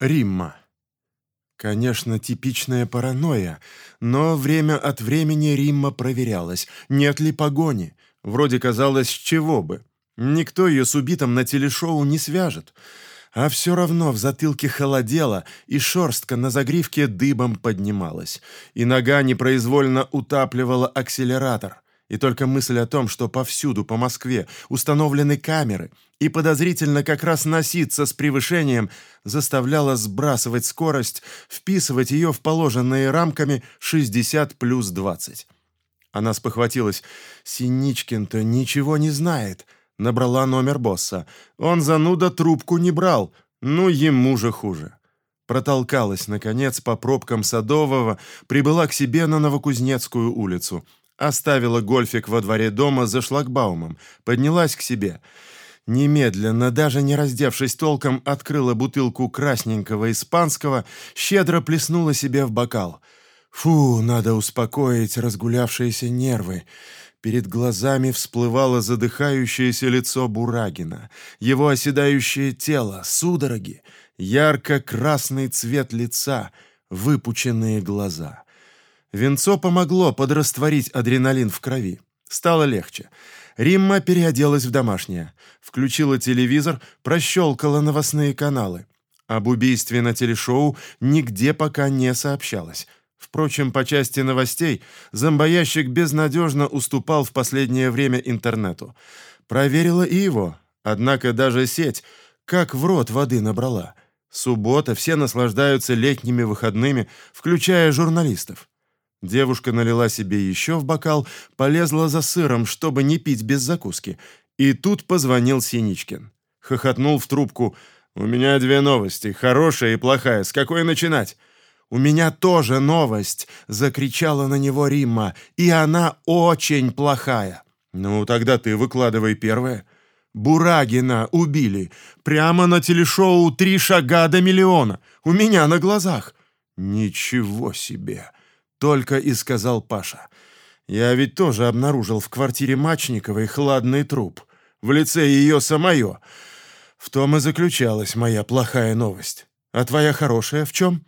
Римма. Конечно, типичная паранойя, но время от времени Римма проверялась, нет ли погони. Вроде казалось, чего бы. Никто ее с убитым на телешоу не свяжет. А все равно в затылке холодело, и шерстка на загривке дыбом поднималась, и нога непроизвольно утапливала акселератор и только мысль о том, что повсюду по Москве установлены камеры, и подозрительно как раз носиться с превышением, заставляла сбрасывать скорость, вписывать ее в положенные рамками 60 плюс 20. Она спохватилась. «Синичкин-то ничего не знает». Набрала номер босса. Он зануда трубку не брал. Ну, ему же хуже. Протолкалась, наконец, по пробкам Садового, прибыла к себе на Новокузнецкую улицу. Оставила гольфик во дворе дома за шлагбаумом, поднялась к себе. Немедленно, даже не раздевшись толком, открыла бутылку красненького испанского, щедро плеснула себе в бокал. Фу, надо успокоить разгулявшиеся нервы. Перед глазами всплывало задыхающееся лицо Бурагина, его оседающее тело, судороги, ярко-красный цвет лица, выпученные глаза. Венцо помогло подрастворить адреналин в крови. Стало легче. Римма переоделась в домашнее. Включила телевизор, прощелкала новостные каналы. Об убийстве на телешоу нигде пока не сообщалось. Впрочем, по части новостей зомбоящик безнадежно уступал в последнее время интернету. Проверила и его. Однако даже сеть как в рот воды набрала. Суббота, все наслаждаются летними выходными, включая журналистов. Девушка налила себе еще в бокал, полезла за сыром, чтобы не пить без закуски. И тут позвонил Синичкин. Хохотнул в трубку. «У меня две новости, хорошая и плохая. С какой начинать?» «У меня тоже новость!» — закричала на него Римма. «И она очень плохая!» «Ну, тогда ты выкладывай первое». «Бурагина убили. Прямо на телешоу «Три шага до миллиона». У меня на глазах». «Ничего себе!» Только и сказал Паша. Я ведь тоже обнаружил в квартире Мачниковой хладный труп. В лице ее самое. В том и заключалась моя плохая новость. А твоя хорошая в чем?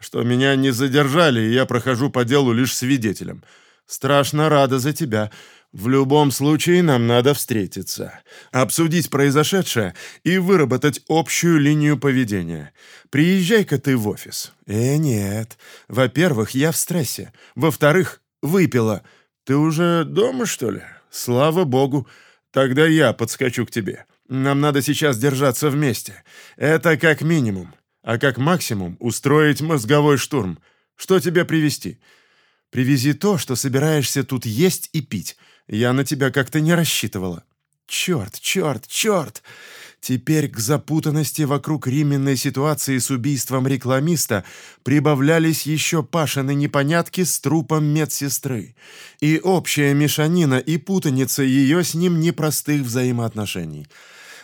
Что меня не задержали, и я прохожу по делу лишь свидетелем. Страшно рада за тебя. В любом случае нам надо встретиться, обсудить произошедшее и выработать общую линию поведения. Приезжай-ка ты в офис. Э, нет. Во-первых, я в стрессе. Во-вторых, выпила. Ты уже дома, что ли? Слава богу. Тогда я подскочу к тебе. Нам надо сейчас держаться вместе. Это как минимум. А как максимум устроить мозговой штурм. Что тебе привезти? Привези то, что собираешься тут есть и пить. Я на тебя как-то не рассчитывала. Черт, черт, черт! Теперь к запутанности вокруг Рименной ситуации с убийством рекламиста прибавлялись еще Пашины непонятки с трупом медсестры и общая мешанина и путаница ее с ним непростых взаимоотношений.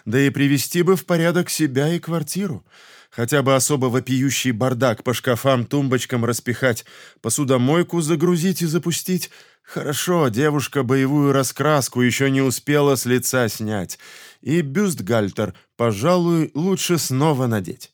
Да и привести бы в порядок себя и квартиру. Хотя бы особо вопиющий бардак по шкафам, тумбочкам распихать, посудомойку загрузить и запустить — Хорошо, девушка боевую раскраску еще не успела с лица снять. И бюстгальтер, пожалуй, лучше снова надеть.